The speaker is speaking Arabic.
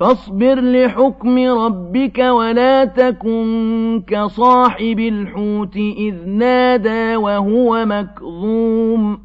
فاصبر لحكم ربك ولا تكن كصاحب الحوت إذ نادى وهو مكظوم.